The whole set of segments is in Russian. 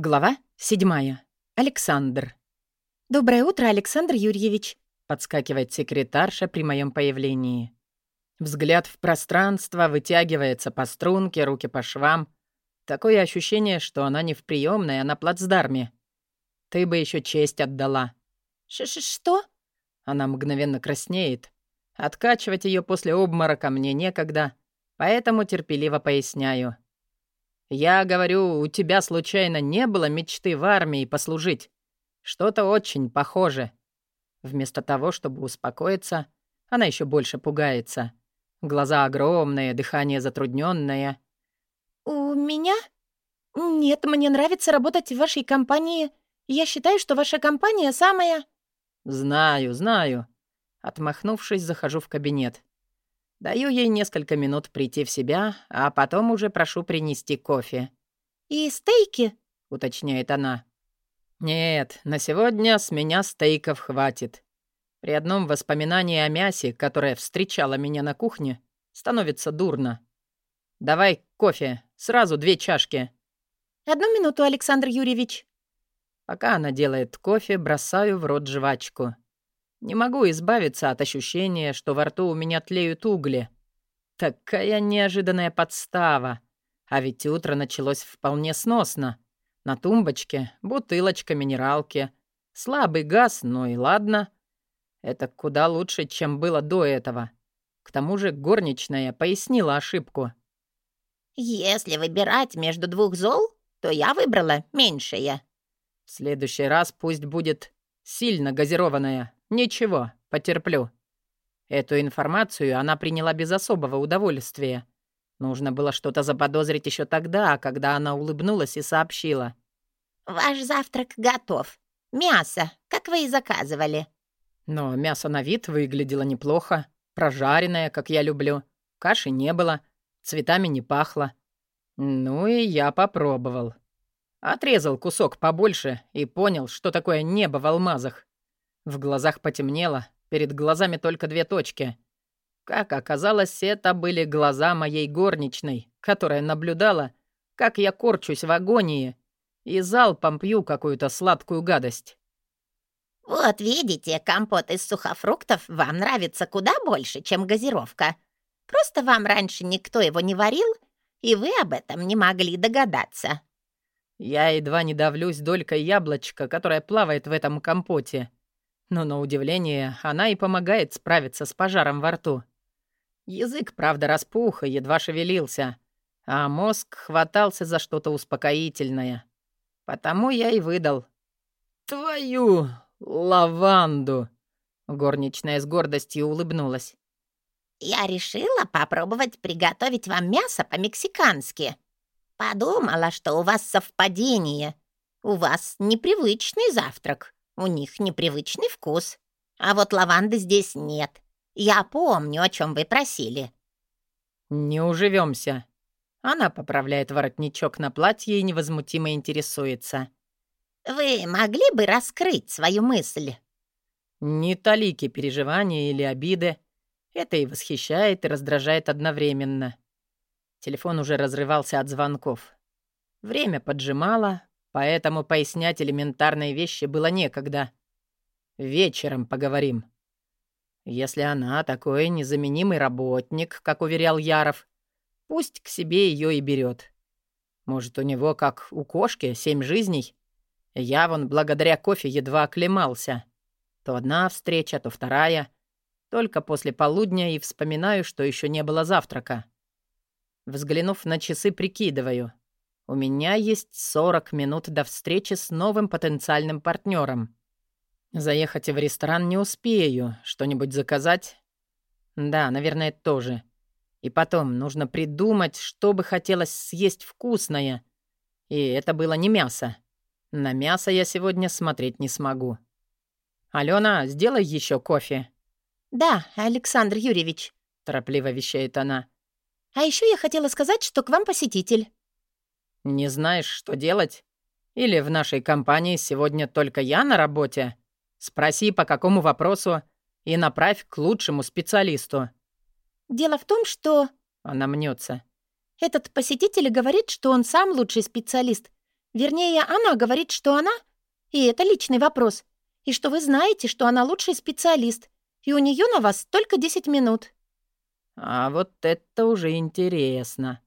Глава седьмая. Александр. «Доброе утро, Александр Юрьевич», — подскакивает секретарша при моем появлении. Взгляд в пространство вытягивается по струнке, руки по швам. Такое ощущение, что она не в приемной, а на плацдарме. Ты бы еще честь отдала. Ш -ш «Что?» Она мгновенно краснеет. Откачивать ее после обморока мне некогда, поэтому терпеливо поясняю. Я говорю, у тебя случайно не было мечты в армии послужить? Что-то очень похоже. Вместо того, чтобы успокоиться, она еще больше пугается. Глаза огромные, дыхание затрудненное. «У меня? Нет, мне нравится работать в вашей компании. Я считаю, что ваша компания самая...» «Знаю, знаю». Отмахнувшись, захожу в кабинет. Даю ей несколько минут прийти в себя, а потом уже прошу принести кофе. «И стейки?» — уточняет она. «Нет, на сегодня с меня стейков хватит. При одном воспоминании о мясе, которое встречало меня на кухне, становится дурно. Давай кофе, сразу две чашки». «Одну минуту, Александр Юрьевич». Пока она делает кофе, бросаю в рот жвачку. Не могу избавиться от ощущения, что во рту у меня тлеют угли. Такая неожиданная подстава. А ведь утро началось вполне сносно. На тумбочке бутылочка минералки. Слабый газ, ну и ладно. Это куда лучше, чем было до этого. К тому же горничная пояснила ошибку. «Если выбирать между двух зол, то я выбрала меньшее». В следующий раз пусть будет сильно газированная, «Ничего, потерплю». Эту информацию она приняла без особого удовольствия. Нужно было что-то заподозрить еще тогда, когда она улыбнулась и сообщила. «Ваш завтрак готов. Мясо, как вы и заказывали». Но мясо на вид выглядело неплохо. Прожаренное, как я люблю. Каши не было, цветами не пахло. Ну и я попробовал. Отрезал кусок побольше и понял, что такое небо в алмазах. В глазах потемнело, перед глазами только две точки. Как оказалось, это были глаза моей горничной, которая наблюдала, как я корчусь в агонии и залпом пью какую-то сладкую гадость. «Вот видите, компот из сухофруктов вам нравится куда больше, чем газировка. Просто вам раньше никто его не варил, и вы об этом не могли догадаться». Я едва не давлюсь долькой яблочка, которая плавает в этом компоте. Но, на удивление, она и помогает справиться с пожаром во рту. Язык, правда, распух и едва шевелился, а мозг хватался за что-то успокоительное. Потому я и выдал. «Твою лаванду!» Горничная с гордостью улыбнулась. «Я решила попробовать приготовить вам мясо по-мексикански. Подумала, что у вас совпадение. У вас непривычный завтрак. У них непривычный вкус. А вот лаванды здесь нет. Я помню, о чем вы просили». «Не уживемся. Она поправляет воротничок на платье и невозмутимо интересуется. «Вы могли бы раскрыть свою мысль?» Не талики переживания или обиды. Это и восхищает, и раздражает одновременно. Телефон уже разрывался от звонков. Время поджимало, поэтому пояснять элементарные вещи было некогда. Вечером поговорим. Если она такой незаменимый работник, как уверял Яров, пусть к себе ее и берет. Может, у него, как у кошки, семь жизней? Я вон благодаря кофе едва оклемался. То одна встреча, то вторая. Только после полудня и вспоминаю, что еще не было завтрака. Взглянув на часы, прикидываю. У меня есть 40 минут до встречи с новым потенциальным партнером. Заехать в ресторан не успею, что-нибудь заказать? Да, наверное, тоже. И потом нужно придумать, что бы хотелось съесть вкусное. И это было не мясо. На мясо я сегодня смотреть не смогу. «Алена, сделай еще кофе». «Да, Александр Юрьевич», — торопливо вещает она. «А еще я хотела сказать, что к вам посетитель». «Не знаешь, что делать? Или в нашей компании сегодня только я на работе? Спроси, по какому вопросу, и направь к лучшему специалисту». «Дело в том, что...» Она мнется. «Этот посетитель говорит, что он сам лучший специалист, Вернее, она говорит, что она... И это личный вопрос. И что вы знаете, что она лучший специалист. И у нее на вас только 10 минут. А вот это уже интересно.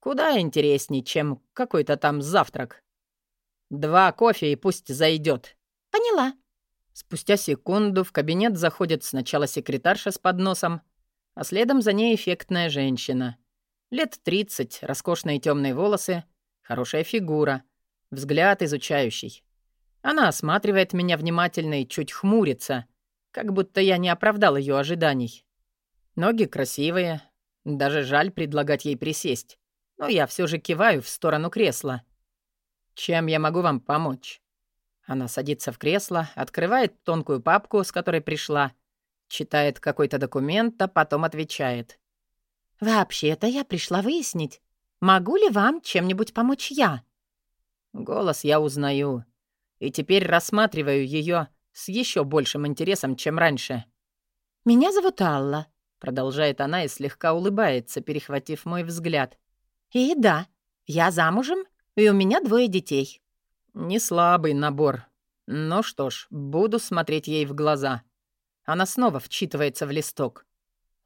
Куда интересней, чем какой-то там завтрак. Два кофе и пусть зайдет. Поняла. Спустя секунду в кабинет заходит сначала секретарша с подносом, а следом за ней эффектная женщина. Лет 30, роскошные темные волосы, хорошая фигура, взгляд изучающий. Она осматривает меня внимательно и чуть хмурится, как будто я не оправдал ее ожиданий. Ноги красивые, даже жаль предлагать ей присесть, но я все же киваю в сторону кресла. «Чем я могу вам помочь?» Она садится в кресло, открывает тонкую папку, с которой пришла, читает какой-то документ, а потом отвечает. «Вообще-то я пришла выяснить, могу ли вам чем-нибудь помочь я?» Голос я узнаю, и теперь рассматриваю ее с еще большим интересом, чем раньше. «Меня зовут Алла», — продолжает она и слегка улыбается, перехватив мой взгляд. «И да, я замужем, и у меня двое детей». Не слабый набор. Ну что ж, буду смотреть ей в глаза. Она снова вчитывается в листок.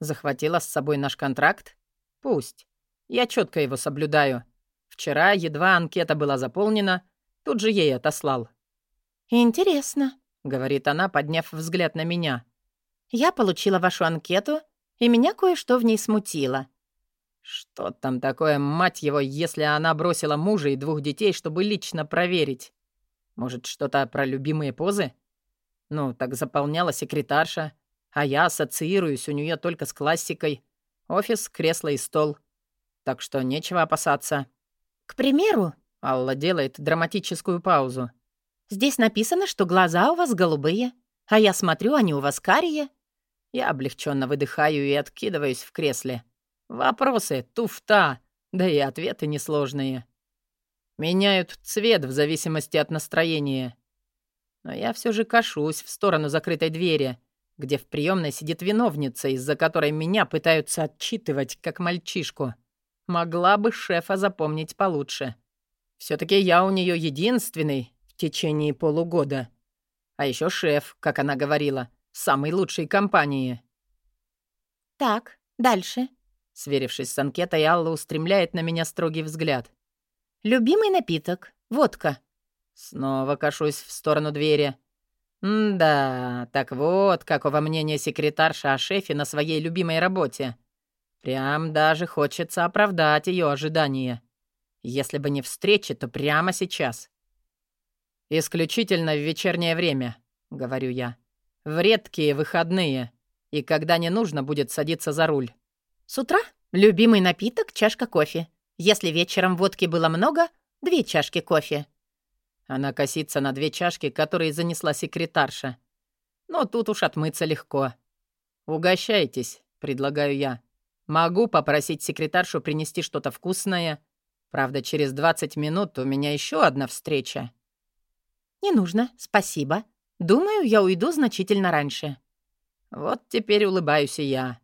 Захватила с собой наш контракт? Пусть. Я четко его соблюдаю. Вчера едва анкета была заполнена, тут же ей отослал. «Интересно», — говорит она, подняв взгляд на меня. «Я получила вашу анкету, и меня кое-что в ней смутило». «Что там такое, мать его, если она бросила мужа и двух детей, чтобы лично проверить? Может, что-то про любимые позы?» Ну, так заполняла секретарша, а я ассоциируюсь у нее только с классикой. Офис, кресло и стол. Так что нечего опасаться. К примеру, Алла делает драматическую паузу. Здесь написано, что глаза у вас голубые, а я смотрю, они у вас карие. Я облегченно выдыхаю и откидываюсь в кресле. Вопросы — туфта, да и ответы несложные. Меняют цвет в зависимости от настроения. Но я все же кашусь в сторону закрытой двери, где в приемной сидит виновница, из-за которой меня пытаются отчитывать, как мальчишку. Могла бы шефа запомнить получше. все таки я у нее единственный в течение полугода. А еще шеф, как она говорила, самой лучшей компании. «Так, дальше», — сверившись с анкетой, Алла устремляет на меня строгий взгляд. «Любимый напиток. Водка. Снова кашусь в сторону двери. да, так вот, какого мнения секретарша о шефе на своей любимой работе. Прям даже хочется оправдать ее ожидания. Если бы не встреча, то прямо сейчас. «Исключительно в вечернее время», — говорю я. «В редкие выходные, и когда не нужно будет садиться за руль». «С утра любимый напиток — чашка кофе. Если вечером водки было много, две чашки кофе. Она косится на две чашки, которые занесла секретарша. Но тут уж отмыться легко. «Угощайтесь», — предлагаю я. «Могу попросить секретаршу принести что-то вкусное. Правда, через 20 минут у меня еще одна встреча». «Не нужно, спасибо. Думаю, я уйду значительно раньше». Вот теперь улыбаюсь и я.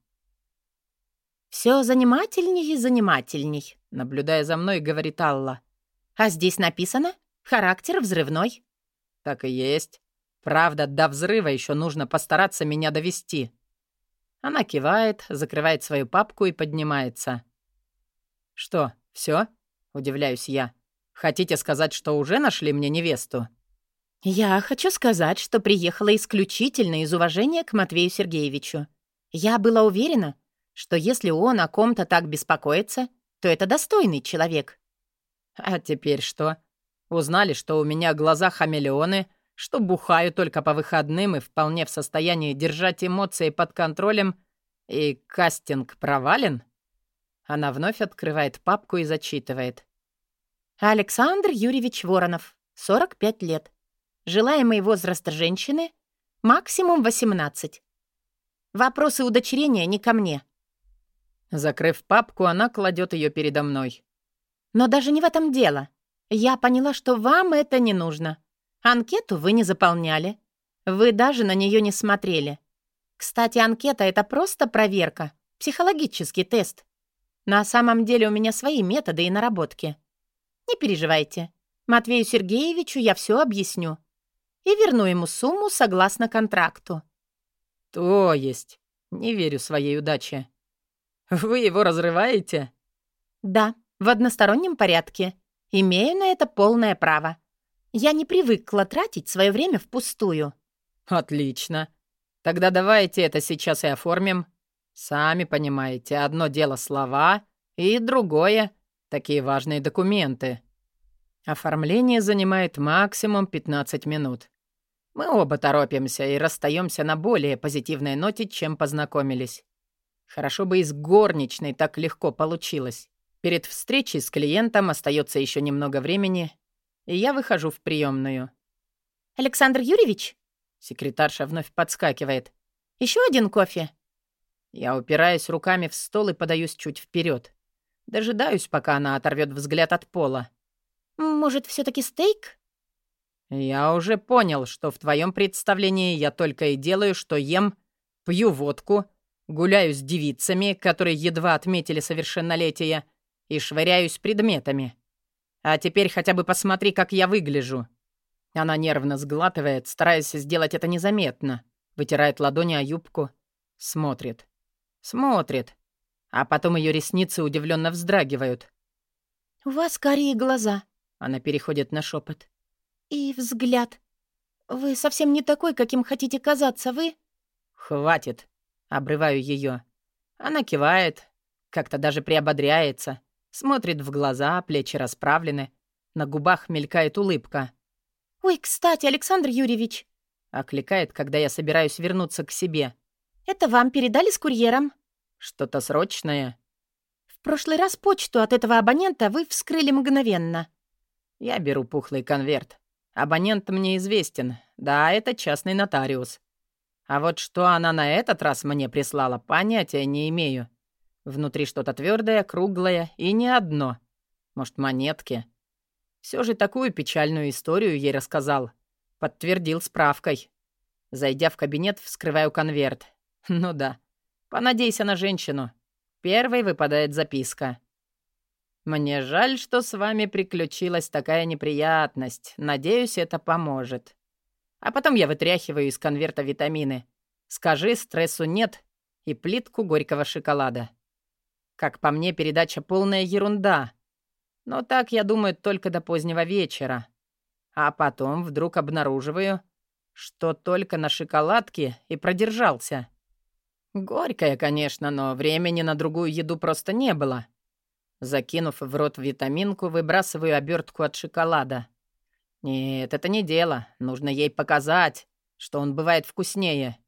Все занимательней и занимательней», — наблюдая за мной, говорит Алла. «А здесь написано Характер взрывной». «Так и есть. Правда, до взрыва еще нужно постараться меня довести». Она кивает, закрывает свою папку и поднимается. «Что, все? удивляюсь я. «Хотите сказать, что уже нашли мне невесту?» «Я хочу сказать, что приехала исключительно из уважения к Матвею Сергеевичу. Я была уверена, что если он о ком-то так беспокоится, то это достойный человек». «А теперь что? Узнали, что у меня глаза хамелеоны, что бухаю только по выходным и вполне в состоянии держать эмоции под контролем, и кастинг провален? Она вновь открывает папку и зачитывает. Александр Юрьевич Воронов, 45 лет. Желаемый возраст женщины — максимум 18. Вопросы удочерения не ко мне. Закрыв папку, она кладет ее передо мной. Но даже не в этом дело. Я поняла, что вам это не нужно. Анкету вы не заполняли. Вы даже на нее не смотрели. Кстати, анкета — это просто проверка, психологический тест. На самом деле у меня свои методы и наработки. Не переживайте. Матвею Сергеевичу я все объясню. И верну ему сумму согласно контракту. То есть, не верю своей удаче. Вы его разрываете? Да, в одностороннем порядке. Имею на это полное право. Я не привыкла тратить свое время впустую. Отлично. Тогда давайте это сейчас и оформим. Сами понимаете, одно дело слова, и другое — такие важные документы. Оформление занимает максимум 15 минут. Мы оба торопимся и расстаемся на более позитивной ноте, чем познакомились. Хорошо бы из горничной так легко получилось. Перед встречей с клиентом остается еще немного времени, и я выхожу в приемную. «Александр Юрьевич?» Секретарша вновь подскакивает. Еще один кофе?» Я упираюсь руками в стол и подаюсь чуть вперед. Дожидаюсь, пока она оторвет взгляд от пола. «Может, все таки стейк?» «Я уже понял, что в твоем представлении я только и делаю, что ем, пью водку, гуляю с девицами, которые едва отметили совершеннолетие, и швыряюсь предметами. А теперь хотя бы посмотри, как я выгляжу». Она нервно сглатывает, стараясь сделать это незаметно, вытирает ладони о юбку, смотрит. Смотрит. А потом ее ресницы удивленно вздрагивают. «У вас карие глаза», — она переходит на шепот. «И взгляд. Вы совсем не такой, каким хотите казаться, вы...» «Хватит», — обрываю ее. Она кивает, как-то даже приободряется, смотрит в глаза, плечи расправлены, на губах мелькает улыбка. «Ой, кстати, Александр Юрьевич!» — окликает, когда я собираюсь вернуться к себе. «Это вам передали с курьером?» «Что-то срочное?» «В прошлый раз почту от этого абонента вы вскрыли мгновенно». Я беру пухлый конверт. Абонент мне известен. Да, это частный нотариус. А вот что она на этот раз мне прислала, понятия не имею. Внутри что-то твердое, круглое и не одно. Может, монетки. Все же такую печальную историю ей рассказал. Подтвердил справкой. Зайдя в кабинет, вскрываю конверт. Ну да. Понадейся на женщину. Первой выпадает записка. «Мне жаль, что с вами приключилась такая неприятность. Надеюсь, это поможет». А потом я вытряхиваю из конверта витамины. «Скажи, стрессу нет» и плитку горького шоколада. Как по мне, передача полная ерунда. Но так, я думаю, только до позднего вечера. А потом вдруг обнаруживаю, что только на шоколадке и продержался. Горькая, конечно, но времени на другую еду просто не было. Закинув в рот витаминку, выбрасываю обертку от шоколада. Нет, это не дело. Нужно ей показать, что он бывает вкуснее.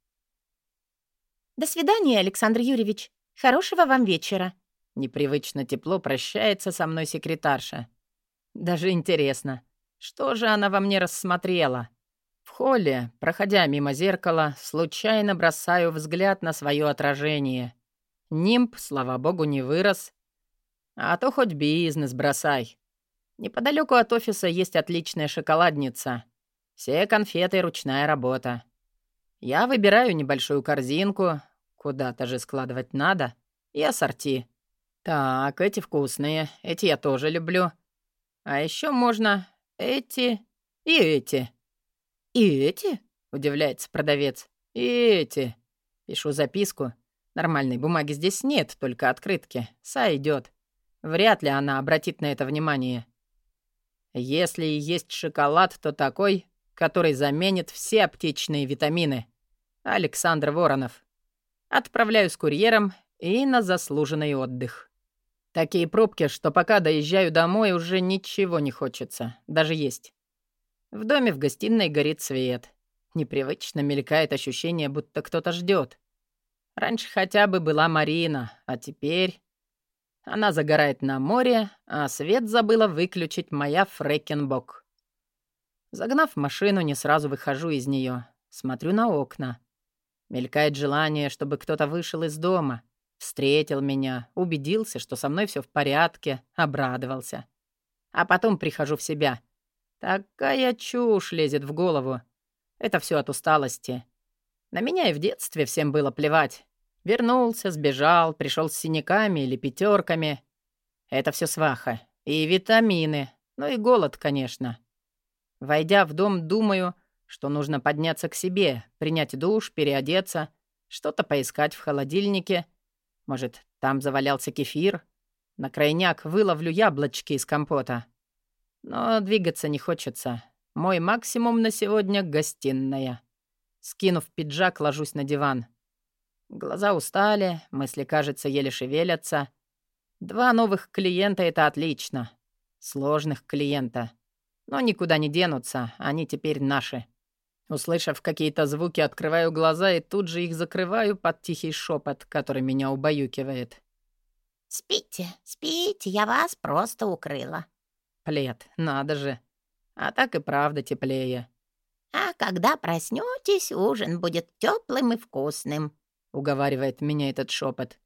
«До свидания, Александр Юрьевич. Хорошего вам вечера». Непривычно тепло прощается со мной секретарша. Даже интересно, что же она во мне рассмотрела? В холле, проходя мимо зеркала, случайно бросаю взгляд на свое отражение. Нимб, слава богу, не вырос, а то хоть бизнес бросай. Неподалеку от офиса есть отличная шоколадница. Все конфеты — ручная работа. Я выбираю небольшую корзинку, куда-то же складывать надо, и ассорти. Так, эти вкусные, эти я тоже люблю. А еще можно эти и эти. «И эти?» — удивляется продавец. «И эти». Пишу записку. Нормальной бумаги здесь нет, только открытки. Сойдет. Вряд ли она обратит на это внимание. Если и есть шоколад, то такой, который заменит все аптечные витамины. Александр Воронов. Отправляю с курьером и на заслуженный отдых. Такие пробки, что пока доезжаю домой, уже ничего не хочется, даже есть. В доме в гостиной горит свет. Непривычно мелькает ощущение, будто кто-то ждет. Раньше хотя бы была Марина, а теперь... Она загорает на море, а свет забыла выключить моя Фрекенбок. Загнав машину, не сразу выхожу из нее. Смотрю на окна. Мелькает желание, чтобы кто-то вышел из дома, встретил меня, убедился, что со мной все в порядке, обрадовался. А потом прихожу в себя. Такая чушь лезет в голову. Это все от усталости. На меня и в детстве всем было плевать. Вернулся, сбежал, пришел с синяками или пятерками. Это все сваха. И витамины. Ну и голод, конечно. Войдя в дом, думаю, что нужно подняться к себе, принять душ, переодеться, что-то поискать в холодильнике. Может, там завалялся кефир? На крайняк выловлю яблочки из компота. Но двигаться не хочется. Мой максимум на сегодня — гостиная. Скинув пиджак, ложусь на диван. Глаза устали, мысли, кажется, еле шевелятся. Два новых клиента — это отлично. Сложных клиента. Но никуда не денутся, они теперь наши. Услышав какие-то звуки, открываю глаза и тут же их закрываю под тихий шепот, который меня убаюкивает. «Спите, спите, я вас просто укрыла». Плед, надо же. А так и правда теплее. «А когда проснетесь, ужин будет теплым и вкусным», — уговаривает меня этот шепот.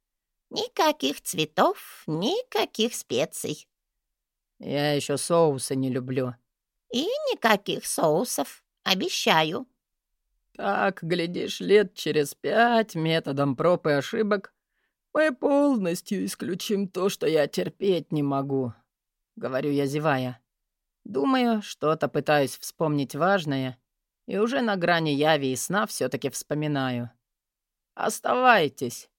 «Никаких цветов, никаких специй». «Я еще соусы не люблю». «И никаких соусов, обещаю». «Так, глядишь, лет через пять методом проб и ошибок мы полностью исключим то, что я терпеть не могу», — говорю я, зевая. Думаю, что-то пытаюсь вспомнить важное, и уже на грани яви и сна все таки вспоминаю. Оставайтесь.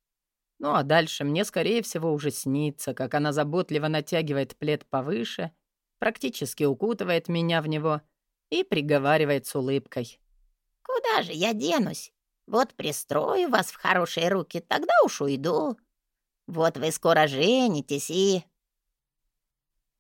Ну а дальше мне, скорее всего, уже снится, как она заботливо натягивает плед повыше, практически укутывает меня в него и приговаривает с улыбкой. «Куда же я денусь? Вот пристрою вас в хорошие руки, тогда уж уйду. Вот вы скоро женитесь и...»